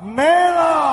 没了。